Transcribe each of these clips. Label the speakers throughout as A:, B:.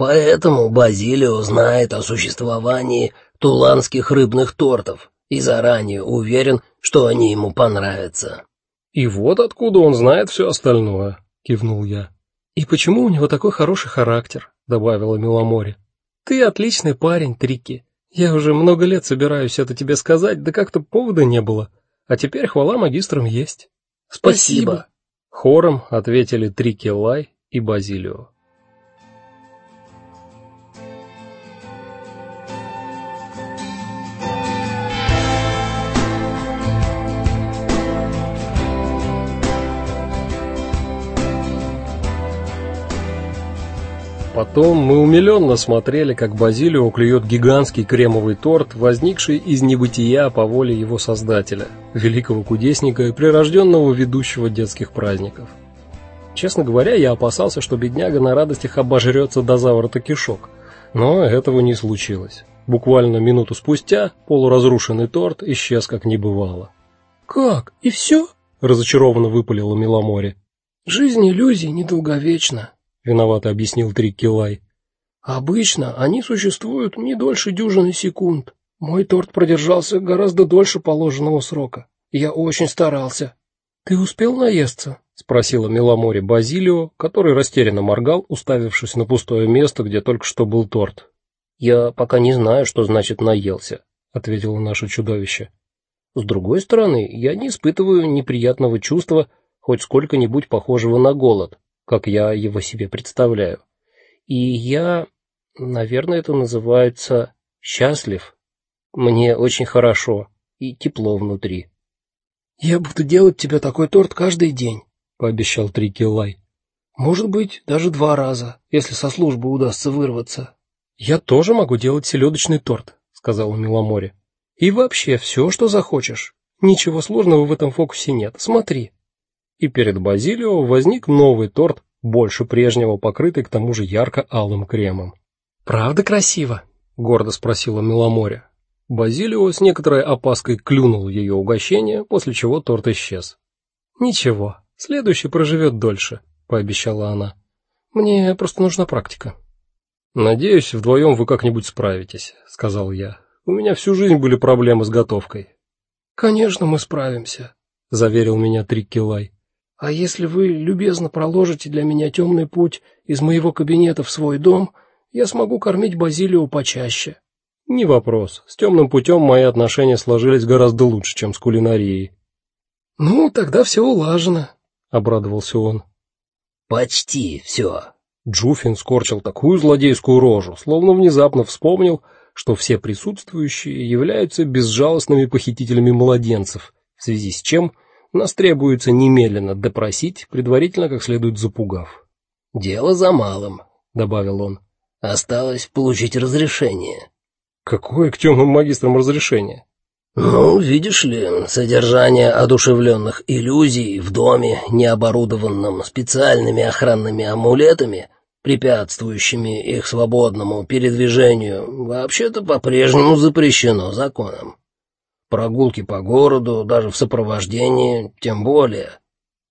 A: Поэтому Базилио знает о существовании туланских рыбных тортов и заранее уверен, что они ему понравятся.
B: И вот откуда он знает все остальное, кивнул я. И почему у него такой хороший характер, добавила Миломори. Ты отличный парень, Трики. Я уже много лет собираюсь это тебе сказать, да как-то повода не было. А теперь хвала магистрам есть.
A: Спасибо.
B: Хором ответили Трики Лай и Базилио. Потом мы умилённо смотрели, как Базилио клюет гигантский кремовый торт, возникший из небытия по воле его создателя, великого кудесника и прирожденного ведущего детских праздников. Честно говоря, я опасался, что бедняга на радостях обожрется до заворота кишок, но этого не случилось. Буквально минуту спустя полуразрушенный торт исчез как не бывало.
C: Как? И все?
B: разочарованно выпалила Миломори.
C: Жизнь иллюзий недолговечна
B: виновато объяснил Триккилай.
C: Обычно они существуют не дольше дюжины секунд. Мой торт продержался гораздо дольше положенного срока. Я очень старался. Ты успел наесться?
B: спросила Миломори Базилио, который растерянно моргал, уставившись на пустое место, где только что был торт.
A: Я пока не знаю, что значит наелся, ответило наше чудовище. С другой стороны, я не испытываю неприятного чувства, хоть сколько-нибудь похожего на голод как я его себе представляю. И я, наверное, это называется счастлив. Мне очень хорошо и тепло внутри.
C: Я буду делать тебе такой торт каждый день,
B: пообещал Трикилай.
C: Может быть, даже два раза, если со службы удастся вырваться.
B: Я тоже могу делать селедочный торт, сказала Миломоре. И вообще все, что захочешь. Ничего сложного в этом фокусе нет. Смотри и перед Базилио возник новый торт, больше прежнего, покрытый к тому же ярко-алым кремом.
C: "Правда красиво?"
B: гордо спросила Миломоре. Базилио с некоторой опаской клюнул ее угощение, после чего торт исчез.
C: "Ничего, следующий проживет дольше", пообещала она. "Мне просто нужна практика".
B: "Надеюсь, вдвоем вы как-нибудь справитесь", сказал я. "У меня всю жизнь были проблемы с готовкой".
C: "Конечно, мы справимся",
B: заверил меня Триккилай.
C: А если вы любезно проложите для меня темный путь из моего кабинета в свой дом, я смогу кормить Базилио почаще.
B: Не вопрос. С темным путем мои отношения сложились гораздо лучше, чем с кулинарией.
C: Ну, тогда все улажено,
B: обрадовался он.
A: Почти все.
B: Джуфин скорчил такую злодейскую рожу, словно внезапно вспомнил, что все присутствующие являются безжалостными похитителями младенцев, в связи с чем нас требуется немедленно допросить, предварительно как следует запугав.
A: Дело за малым, добавил он. Осталось получить разрешение.
B: Какое к темным магистрам разрешение?
A: Ну, видишь ли, содержание одушевленных иллюзий в доме, не оборудованном специальными охранными амулетами, препятствующими их свободному передвижению, вообще-то по-прежнему запрещено законом. Прогулки по городу, даже в сопровождении, тем более.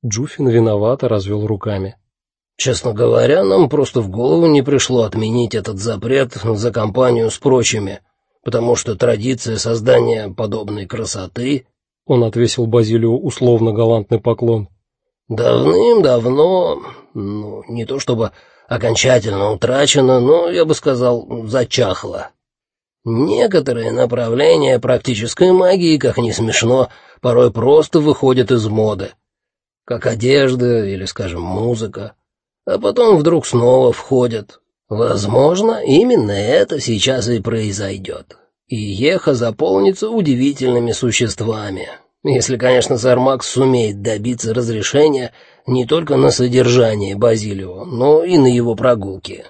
B: Джуфин виновато развел руками.
A: Честно говоря, нам просто в голову не пришло отменить этот запрет за компанию с прочими, потому что традиция создания подобной красоты,
B: он отвесил Базилию условно галантный поклон.
A: Давным-давно, ну, не то чтобы окончательно утрачена, но я бы сказал, зачахла. Некоторые направления практической магии, как ни смешно, порой просто выходят из моды, как одежда или, скажем, музыка, а потом вдруг снова входят. Возможно, именно это сейчас и произойдет. И Еха заполнится удивительными существами. Если, конечно, сэр Макс сумеет добиться разрешения не только на содержание Базилио, но и на его прогулки.